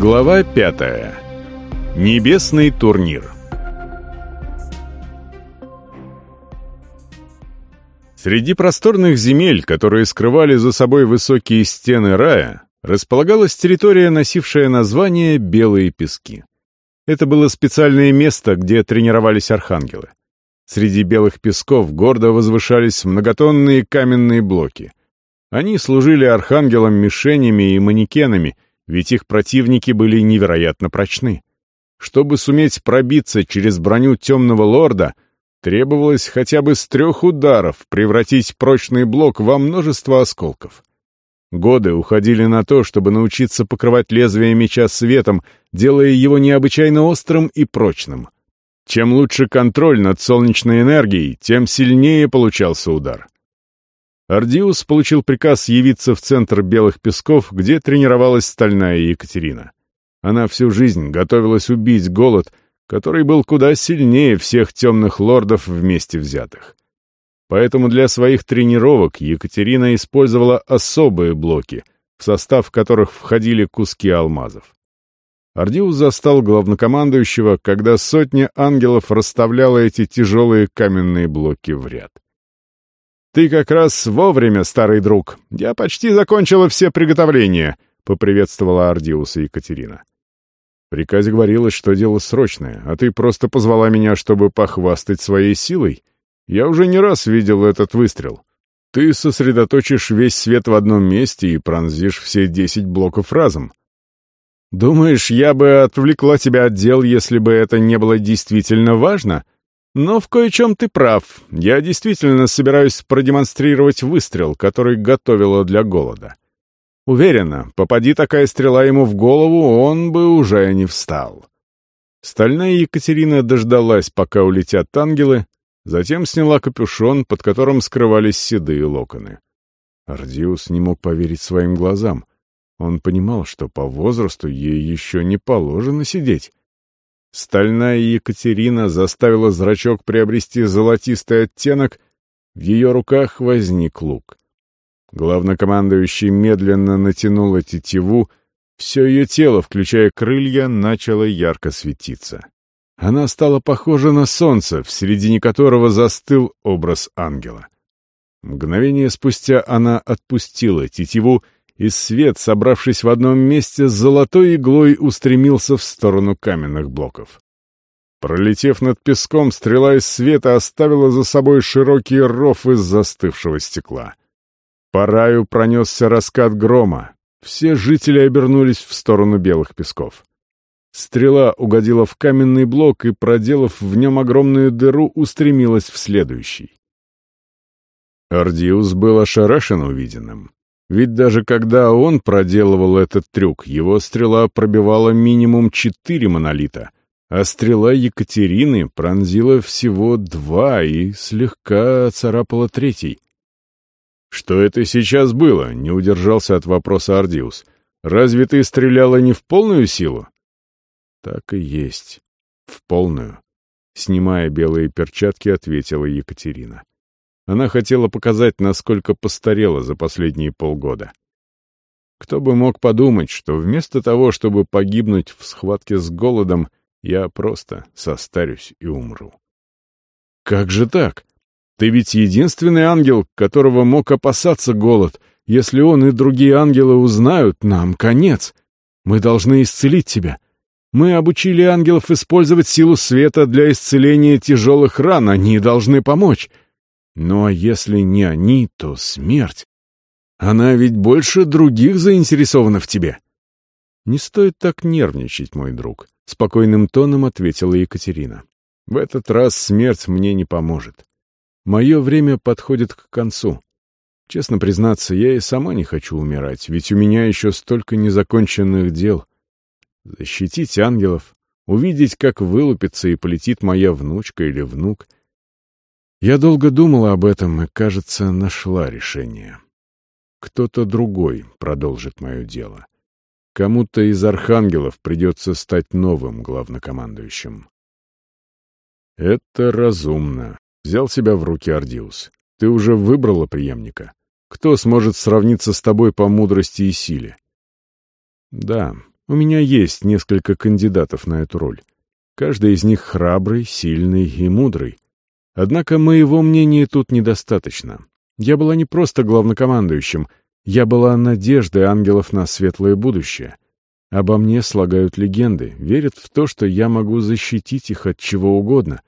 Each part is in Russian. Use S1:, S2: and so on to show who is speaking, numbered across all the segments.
S1: Глава пятая. Небесный турнир. Среди просторных земель, которые скрывали за собой высокие стены рая, располагалась территория, носившая название «Белые пески». Это было специальное место, где тренировались архангелы. Среди белых песков гордо возвышались многотонные каменные блоки. Они служили архангелам мишенями и манекенами, ведь их противники были невероятно прочны. Чтобы суметь пробиться через броню темного лорда, требовалось хотя бы с трех ударов превратить прочный блок во множество осколков. Годы уходили на то, чтобы научиться покрывать лезвие меча светом, делая его необычайно острым и прочным — чем лучше контроль над солнечной энергией, тем сильнее получался удар. Ардиус получил приказ явиться в центр Белых Песков, где тренировалась стальная Екатерина. Она всю жизнь готовилась убить голод, который был куда сильнее всех темных лордов вместе взятых. Поэтому для своих тренировок Екатерина использовала особые блоки, в состав которых входили куски алмазов. Ардиус застал главнокомандующего, когда сотня ангелов расставляла эти тяжелые каменные блоки в ряд. «Ты как раз вовремя, старый друг. Я почти закончила все приготовления», — поприветствовала Ардиуса Екатерина. В приказе говорилось, что дело срочное, а ты просто позвала меня, чтобы похвастать своей силой. Я уже не раз видел этот выстрел. Ты сосредоточишь весь свет в одном месте и пронзишь все десять блоков разом. Думаешь, я бы отвлекла тебя от дел, если бы это не было действительно важно? Но в кое-чем ты прав. Я действительно собираюсь продемонстрировать выстрел, который готовила для голода. Уверена, попади такая стрела ему в голову, он бы уже не встал. Стальная Екатерина дождалась, пока улетят ангелы, затем сняла капюшон, под которым скрывались седые локоны. Ардиус не мог поверить своим глазам. Он понимал, что по возрасту ей еще не положено сидеть. Стальная Екатерина заставила зрачок приобрести золотистый оттенок, в ее руках возник лук. Главнокомандующий медленно натянул тетиву, все ее тело, включая крылья, начало ярко светиться. Она стала похожа на солнце, в середине которого застыл образ ангела. Мгновение спустя она отпустила тетиву и свет, собравшись в одном месте, с золотой иглой устремился в сторону каменных блоков. Пролетев над песком, стрела из света оставила за собой широкий ров из застывшего стекла. По раю пронесся раскат грома. Все жители обернулись в сторону белых песков. Стрела угодила в каменный блок и, проделав в нем огромную дыру, устремилась в следующий. Ардиус был ошарашен увиденным. Ведь даже когда он проделывал этот трюк, его стрела пробивала минимум четыре монолита, а стрела Екатерины пронзила всего два и слегка царапала третий. «Что это сейчас было?» — не удержался от вопроса Ардиус. «Разве ты стреляла не в полную силу?» «Так и есть. В полную». Снимая белые перчатки, ответила Екатерина. Она хотела показать, насколько постарела за последние полгода. Кто бы мог подумать, что вместо того, чтобы погибнуть в схватке с голодом, я просто состарюсь и умру. Как же так? Ты ведь единственный ангел, которого мог опасаться голод. Если он и другие ангелы узнают, нам конец. Мы должны исцелить тебя. Мы обучили ангелов использовать силу света для исцеления тяжелых ран, они должны помочь. Ну а если не они, то смерть. Она ведь больше других заинтересована в тебе. Не стоит так нервничать, мой друг, спокойным тоном ответила Екатерина. В этот раз смерть мне не поможет. Мое время подходит к концу. Честно признаться, я и сама не хочу умирать, ведь у меня еще столько незаконченных дел. Защитить ангелов, увидеть, как вылупится и полетит моя внучка или внук — я долго думала об этом и, кажется, нашла решение. Кто-то другой продолжит мое дело. Кому-то из архангелов придется стать новым главнокомандующим. Это разумно. Взял себя в руки Ардиус. Ты уже выбрала преемника. Кто сможет сравниться с тобой по мудрости и силе? Да, У меня есть несколько кандидатов на эту роль. Каждый из них храбрый, сильный и мудрый. Однако моего мнения тут недостаточно. Я была не просто главнокомандующим, я была надеждой ангелов на светлое будущее. Обо мне слагают легенды, верят в то, что я могу защитить их от чего угодно.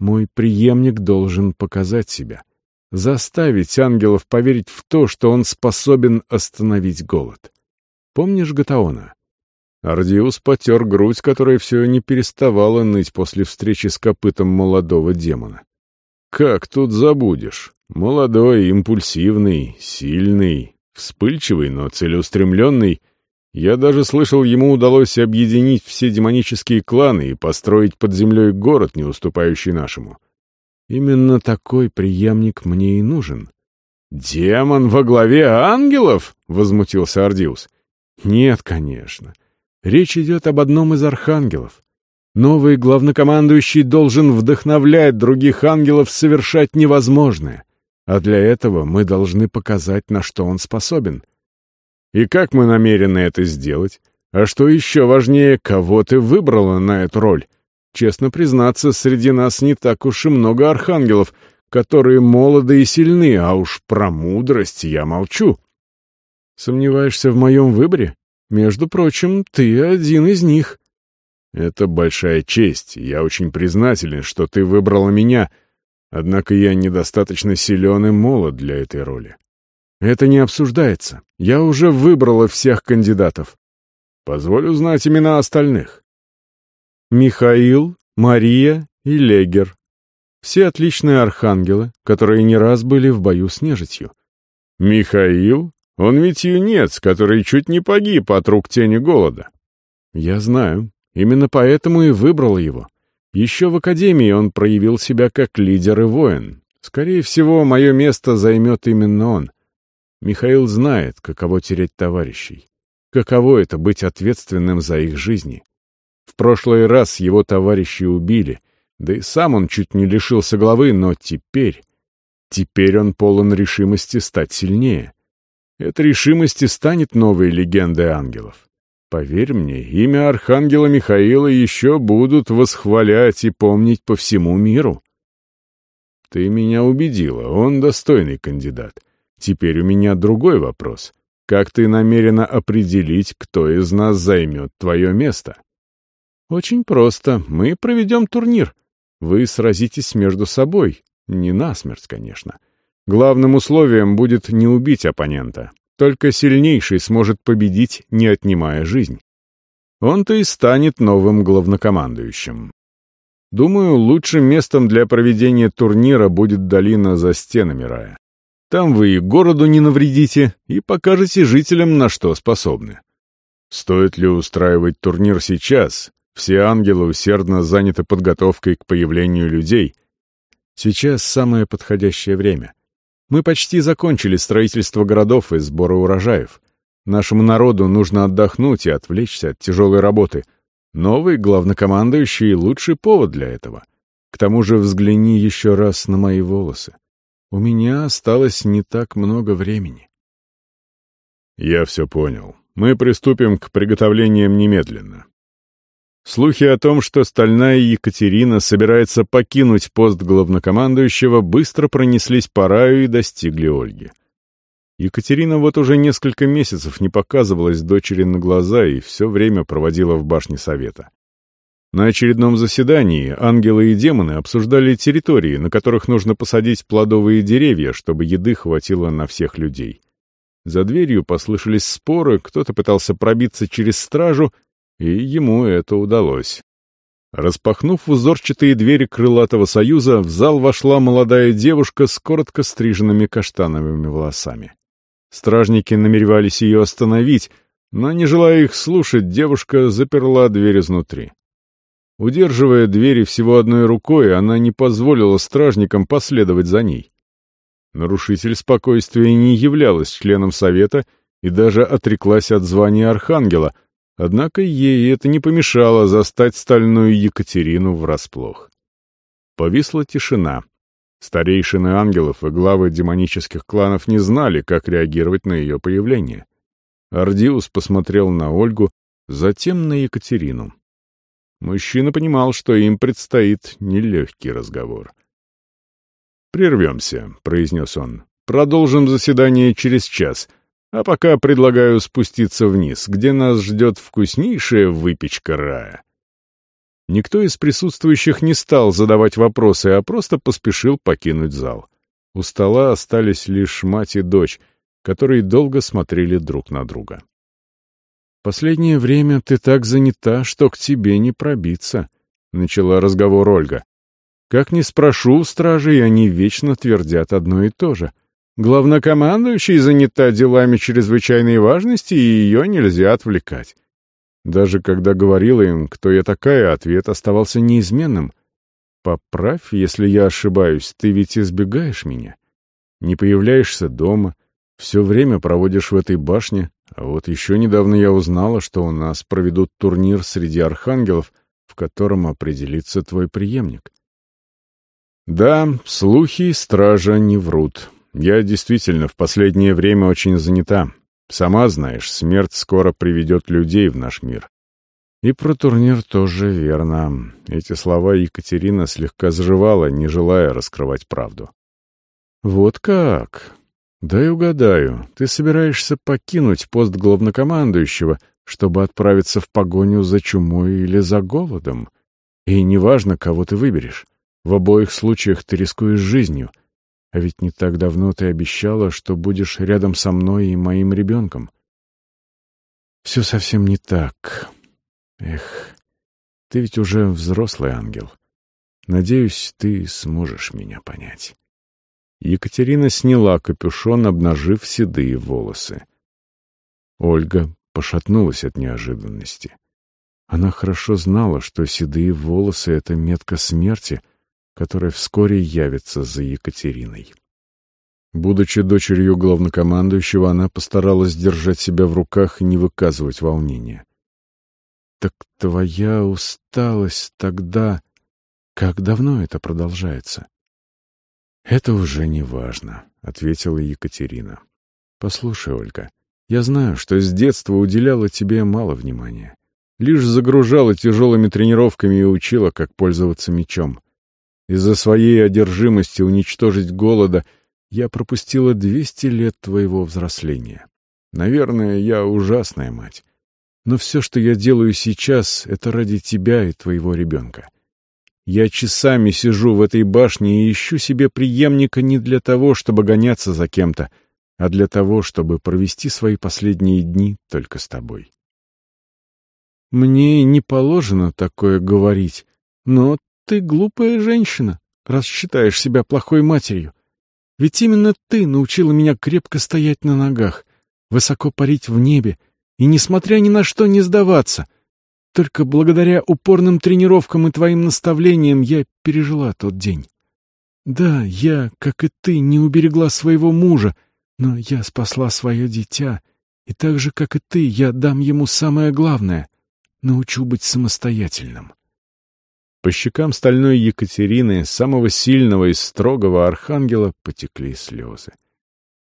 S1: Мой преемник должен показать себя, заставить ангелов поверить в то, что он способен остановить голод. Помнишь Гатаона? Ардиус потер грудь, которая все не переставала ныть после встречи с копытом молодого демона. «Как тут забудешь? Молодой, импульсивный, сильный, вспыльчивый, но целеустремленный. Я даже слышал, ему удалось объединить все демонические кланы и построить под землей город, не уступающий нашему. Именно такой преемник мне и нужен». «Демон во главе ангелов?» — возмутился Ардиус. «Нет, конечно». Речь идет об одном из архангелов. Новый главнокомандующий должен вдохновлять других ангелов совершать невозможное. А для этого мы должны показать, на что он способен. И как мы намерены это сделать? А что еще важнее, кого ты выбрала на эту роль? Честно признаться, среди нас не так уж и много архангелов, которые молоды и сильны, а уж про мудрость я молчу. Сомневаешься в моем выборе? Между прочим, ты один из них. Это большая честь, я очень признателен, что ты выбрала меня, однако я недостаточно силен и молод для этой роли. Это не обсуждается. Я уже выбрала всех кандидатов. Позволю узнать имена остальных. Михаил, Мария и Легер. Все отличные архангелы, которые не раз были в бою с нежитью. Михаил? Он ведь юнец, который чуть не погиб от рук тени голода. Я знаю. Именно поэтому и выбрал его. Еще в академии он проявил себя как лидер и воин. Скорее всего, мое место займет именно он. Михаил знает, каково терять товарищей. Каково это быть ответственным за их жизни. В прошлый раз его товарищи убили, да и сам он чуть не лишился головы, но теперь... Теперь он полон решимости стать сильнее. Эта решимость и станет новой легендой ангелов. Поверь мне, имя Архангела Михаила еще будут восхвалять и помнить по всему миру. Ты меня убедила, он достойный кандидат. Теперь у меня другой вопрос. Как ты намерена определить, кто из нас займет твое место? Очень просто. Мы проведем турнир. Вы сразитесь между собой. Не насмерть, конечно. Главным условием будет не убить оппонента. Только сильнейший сможет победить, не отнимая жизнь. Он-то и станет новым главнокомандующим. Думаю, лучшим местом для проведения турнира будет долина за стенами рая. Там вы и городу не навредите, и покажете жителям, на что способны. Стоит ли устраивать турнир сейчас? Все ангелы усердно заняты подготовкой к появлению людей. Сейчас самое подходящее время — мы почти закончили строительство городов и сбора урожаев. Нашему народу нужно отдохнуть и отвлечься от тяжелой работы. Новый главнокомандующий — лучший повод для этого. К тому же взгляни еще раз на мои волосы. У меня осталось не так много времени. Я все понял. Мы приступим к приготовлениям немедленно. Слухи о том, что стальная Екатерина собирается покинуть пост главнокомандующего, быстро пронеслись по раю и достигли Ольги. Екатерина вот уже несколько месяцев не показывалась дочери на глаза и все время проводила в башне совета. На очередном заседании ангелы и демоны обсуждали территории, на которых нужно посадить плодовые деревья, чтобы еды хватило на всех людей. За дверью послышались споры, кто-то пытался пробиться через стражу, и ему это удалось. Распахнув узорчатые двери крылатого союза, в зал вошла молодая девушка с коротко стриженными каштановыми волосами. Стражники намеревались ее остановить, но, не желая их слушать, девушка заперла дверь изнутри. Удерживая двери всего одной рукой, она не позволила стражникам последовать за ней. Нарушитель спокойствия не являлась членом совета и даже отреклась от звания архангела, Однако ей это не помешало застать стальную Екатерину врасплох. Повисла тишина. Старейшины ангелов и главы демонических кланов не знали, как реагировать на ее появление. Ардиус посмотрел на Ольгу, затем на Екатерину. Мужчина понимал, что им предстоит нелегкий разговор. «Прервемся», — произнес он. «Продолжим заседание через час, а пока предлагаю спуститься вниз, где нас ждет вкуснейшая выпечка рая». Никто из присутствующих не стал задавать вопросы, а просто поспешил покинуть зал. У стола остались лишь мать и дочь, которые долго смотрели друг на друга. «Последнее время ты так занята, что к тебе не пробиться», — начала разговор Ольга. «Как ни спрошу у стражей, они вечно твердят одно и то же. Главнокомандующий занята делами чрезвычайной важности, и ее нельзя отвлекать». Даже когда говорила им, кто я такая, ответ оставался неизменным. «Поправь, если я ошибаюсь, ты ведь избегаешь меня. Не появляешься дома, все время проводишь в этой башне, а вот еще недавно я узнала, что у нас проведут турнир среди архангелов, в котором определится твой преемник. Да, слухи и стража не врут. Я действительно в последнее время очень занята. Сама знаешь, смерть скоро приведет людей в наш мир. И про турнир тоже верно. Эти слова Екатерина слегка заживала, не желая раскрывать правду. Вот как? «Дай угадаю, ты собираешься покинуть пост главнокомандующего, чтобы отправиться в погоню за чумой или за голодом? И неважно, кого ты выберешь. В обоих случаях ты рискуешь жизнью. А ведь не так давно ты обещала, что будешь рядом со мной и моим ребенком. Все совсем не так. Эх, ты ведь уже взрослый ангел. Надеюсь, ты сможешь меня понять». Екатерина сняла капюшон, обнажив седые волосы. Ольга пошатнулась от неожиданности. Она хорошо знала, что седые волосы — это метка смерти, которая вскоре явится за Екатериной. Будучи дочерью главнокомандующего, она постаралась держать себя в руках и не выказывать волнения. «Так твоя усталость тогда... Как давно это продолжается?» «Это уже не важно», — ответила Екатерина. «Послушай, Ольга, я знаю, что с детства уделяла тебе мало внимания. Лишь загружала тяжелыми тренировками и учила, как пользоваться мечом. Из-за своей одержимости уничтожить голода я пропустила 200 лет твоего взросления. Наверное, я ужасная мать. Но все, что я делаю сейчас, это ради тебя и твоего ребенка. Я часами сижу в этой башне и ищу себе преемника не для того, чтобы гоняться за кем-то, а для того, чтобы провести свои последние дни только с тобой. Мне не положено такое говорить, но ты глупая женщина, раз считаешь себя плохой матерью. Ведь именно ты научила меня крепко стоять на ногах, высоко парить в небе и, несмотря ни на что, не сдаваться — только благодаря упорным тренировкам и твоим наставлениям я пережила тот день. Да, я, как и ты, не уберегла своего мужа, но я спасла свое дитя, и так же, как и ты, я дам ему самое главное — научу быть самостоятельным. По щекам стальной Екатерины, самого сильного и строгого архангела, потекли слезы.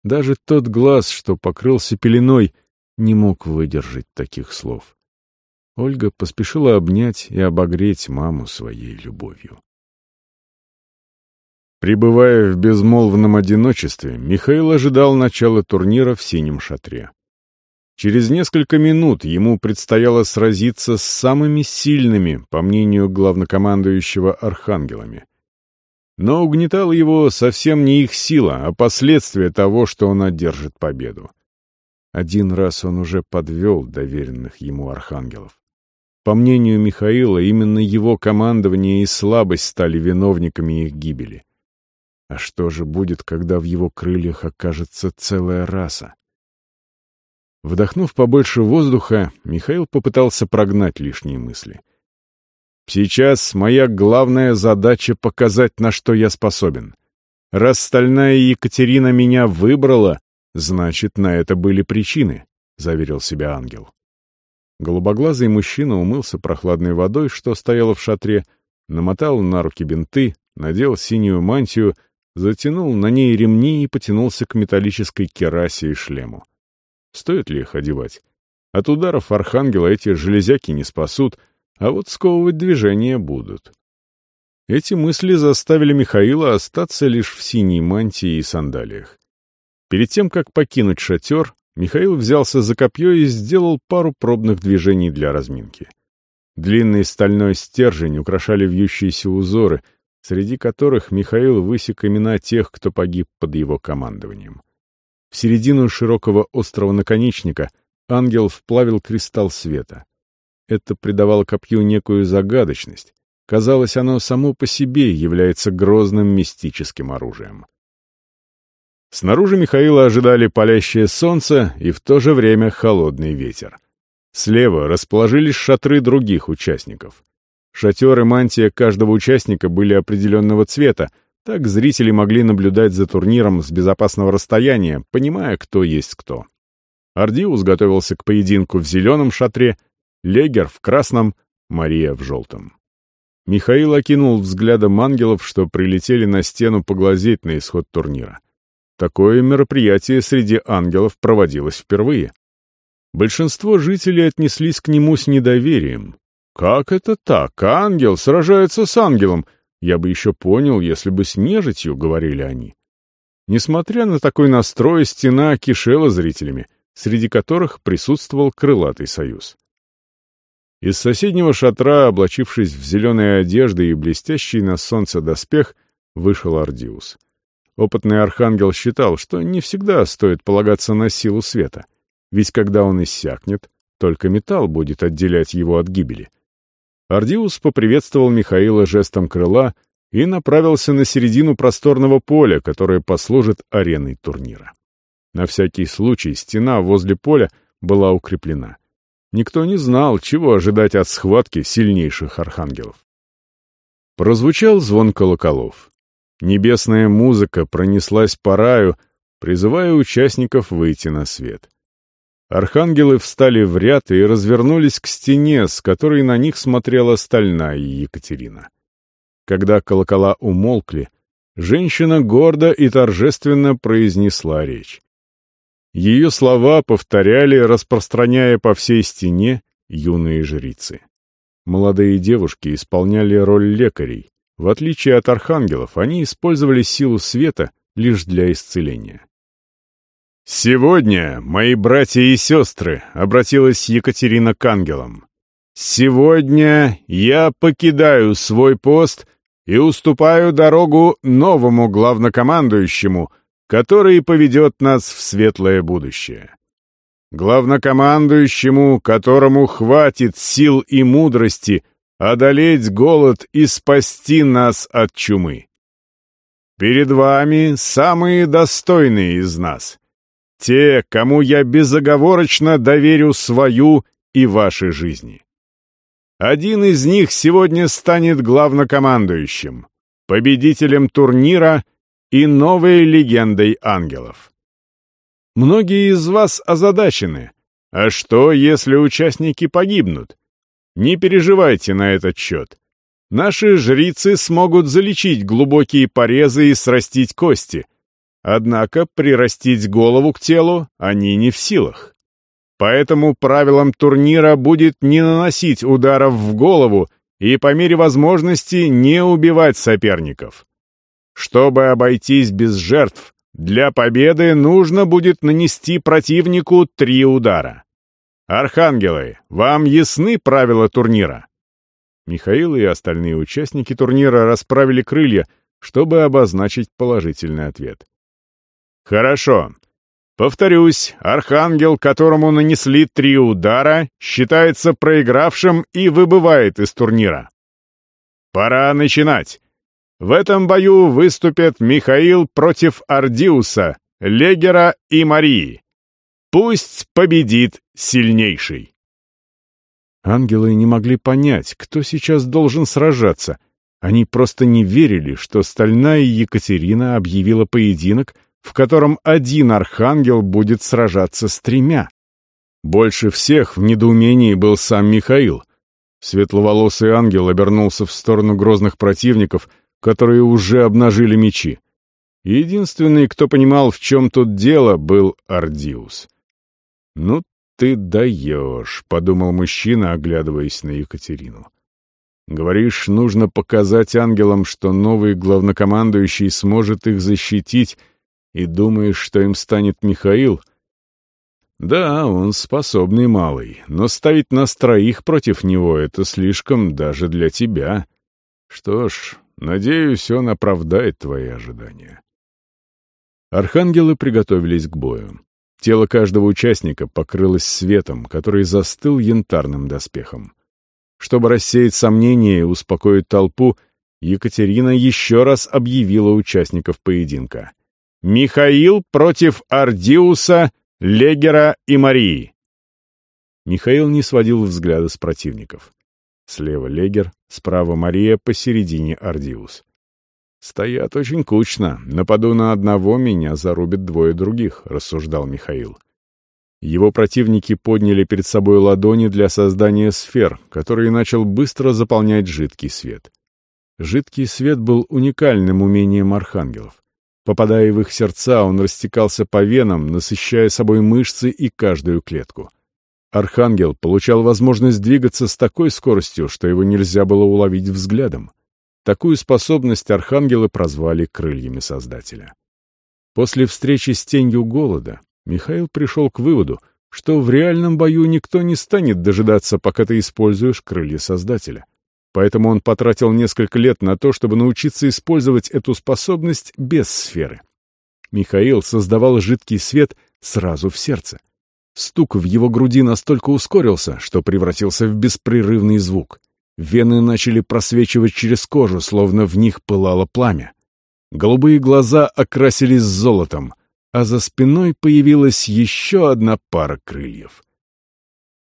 S1: Даже тот глаз, что покрылся пеленой, не мог выдержать таких слов. Ольга поспешила обнять и обогреть маму своей любовью. Пребывая в безмолвном одиночестве, Михаил ожидал начала турнира в синем шатре. Через несколько минут ему предстояло сразиться с самыми сильными, по мнению главнокомандующего, архангелами. Но угнетала его совсем не их сила, а последствия того, что он одержит победу. Один раз он уже подвел доверенных ему архангелов. По мнению Михаила, именно его командование и слабость стали виновниками их гибели. А что же будет, когда в его крыльях окажется целая раса? Вдохнув побольше воздуха, Михаил попытался прогнать лишние мысли. «Сейчас моя главная задача — показать, на что я способен. Раз стальная Екатерина меня выбрала, значит, на это были причины», — заверил себя ангел. Голубоглазый мужчина умылся прохладной водой, что стояло в шатре, намотал на руки бинты, надел синюю мантию, затянул на ней ремни и потянулся к металлической керасе и шлему. Стоит ли их одевать? От ударов архангела эти железяки не спасут, а вот сковывать движение будут. Эти мысли заставили Михаила остаться лишь в синей мантии и сандалиях. Перед тем, как покинуть шатер, Михаил взялся за копье и сделал пару пробных движений для разминки. Длинный стальной стержень украшали вьющиеся узоры, среди которых Михаил высек имена тех, кто погиб под его командованием. В середину широкого острого наконечника ангел вплавил кристалл света. Это придавало копью некую загадочность. Казалось, оно само по себе является грозным мистическим оружием. Снаружи Михаила ожидали палящее солнце и в то же время холодный ветер. Слева расположились шатры других участников. Шатер и мантия каждого участника были определенного цвета, так зрители могли наблюдать за турниром с безопасного расстояния, понимая, кто есть кто. Ардиус готовился к поединку в зеленом шатре, Легер в красном, Мария в желтом. Михаил окинул взглядом ангелов, что прилетели на стену поглазеть на исход турнира. Такое мероприятие среди ангелов проводилось впервые. Большинство жителей отнеслись к нему с недоверием. «Как это так? Ангел сражается с ангелом. Я бы еще понял, если бы с нежитью», — говорили они. Несмотря на такой настрой, стена кишела зрителями, среди которых присутствовал крылатый союз. Из соседнего шатра, облачившись в зеленые одежды и блестящий на солнце доспех, вышел Ардиус. Опытный архангел считал, что не всегда стоит полагаться на силу света, ведь когда он иссякнет, только металл будет отделять его от гибели. Ардиус поприветствовал Михаила жестом крыла и направился на середину просторного поля, которое послужит ареной турнира. На всякий случай стена возле поля была укреплена. Никто не знал, чего ожидать от схватки сильнейших архангелов. Прозвучал звон колоколов. Небесная музыка пронеслась по раю, призывая участников выйти на свет. Архангелы встали в ряд и развернулись к стене, с которой на них смотрела стальная Екатерина. Когда колокола умолкли, женщина гордо и торжественно произнесла речь. Ее слова повторяли, распространяя по всей стене юные жрицы. Молодые девушки исполняли роль лекарей, в отличие от архангелов, они использовали силу света лишь для исцеления. «Сегодня, мои братья и сестры», — обратилась Екатерина к ангелам, «сегодня я покидаю свой пост и уступаю дорогу новому главнокомандующему, который поведет нас в светлое будущее. Главнокомандующему, которому хватит сил и мудрости — одолеть голод и спасти нас от чумы. Перед вами самые достойные из нас, те, кому я безоговорочно доверю свою и ваши жизни. Один из них сегодня станет главнокомандующим, победителем турнира и новой легендой ангелов. Многие из вас озадачены. А что, если участники погибнут? Не переживайте на этот счет. Наши жрицы смогут залечить глубокие порезы и срастить кости. Однако прирастить голову к телу они не в силах. Поэтому правилом турнира будет не наносить ударов в голову и по мере возможности не убивать соперников. Чтобы обойтись без жертв, для победы нужно будет нанести противнику три удара. «Архангелы, вам ясны правила турнира?» Михаил и остальные участники турнира расправили крылья, чтобы обозначить положительный ответ. «Хорошо. Повторюсь, архангел, которому нанесли три удара, считается проигравшим и выбывает из турнира. Пора начинать. В этом бою выступят Михаил против Ардиуса, Легера и Марии. Пусть победит сильнейший. Ангелы не могли понять, кто сейчас должен сражаться. Они просто не верили, что стальная Екатерина объявила поединок, в котором один архангел будет сражаться с тремя. Больше всех в недоумении был сам Михаил. Светловолосый ангел обернулся в сторону грозных противников, которые уже обнажили мечи. Единственный, кто понимал, в чем тут дело, был Ардиус. Ну, ты даешь», — подумал мужчина, оглядываясь на Екатерину. «Говоришь, нужно показать ангелам, что новый главнокомандующий сможет их защитить, и думаешь, что им станет Михаил?» «Да, он способный малый, но ставить нас троих против него — это слишком даже для тебя. Что ж, надеюсь, он оправдает твои ожидания». Архангелы приготовились к бою. Тело каждого участника покрылось светом, который застыл янтарным доспехом. Чтобы рассеять сомнения и успокоить толпу, Екатерина еще раз объявила участников поединка. «Михаил против Ардиуса, Легера и Марии!» Михаил не сводил взгляда с противников. Слева Легер, справа Мария, посередине Ардиус. «Стоят очень кучно. Нападу на одного, меня зарубят двое других», — рассуждал Михаил. Его противники подняли перед собой ладони для создания сфер, которые начал быстро заполнять жидкий свет. Жидкий свет был уникальным умением архангелов. Попадая в их сердца, он растекался по венам, насыщая собой мышцы и каждую клетку. Архангел получал возможность двигаться с такой скоростью, что его нельзя было уловить взглядом. Такую способность архангелы прозвали крыльями Создателя. После встречи с тенью голода Михаил пришел к выводу, что в реальном бою никто не станет дожидаться, пока ты используешь крылья Создателя. Поэтому он потратил несколько лет на то, чтобы научиться использовать эту способность без сферы. Михаил создавал жидкий свет сразу в сердце. Стук в его груди настолько ускорился, что превратился в беспрерывный звук. Вены начали просвечивать через кожу, словно в них пылало пламя. Голубые глаза окрасились золотом, а за спиной появилась еще одна пара крыльев.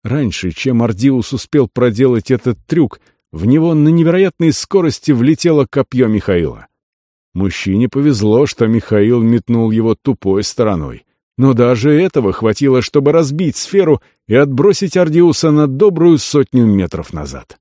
S1: Раньше, чем Ардиус успел проделать этот трюк, в него на невероятной скорости влетело копье Михаила. Мужчине повезло, что Михаил метнул его тупой стороной. Но даже этого хватило, чтобы разбить сферу и отбросить Ардиуса на добрую сотню метров назад.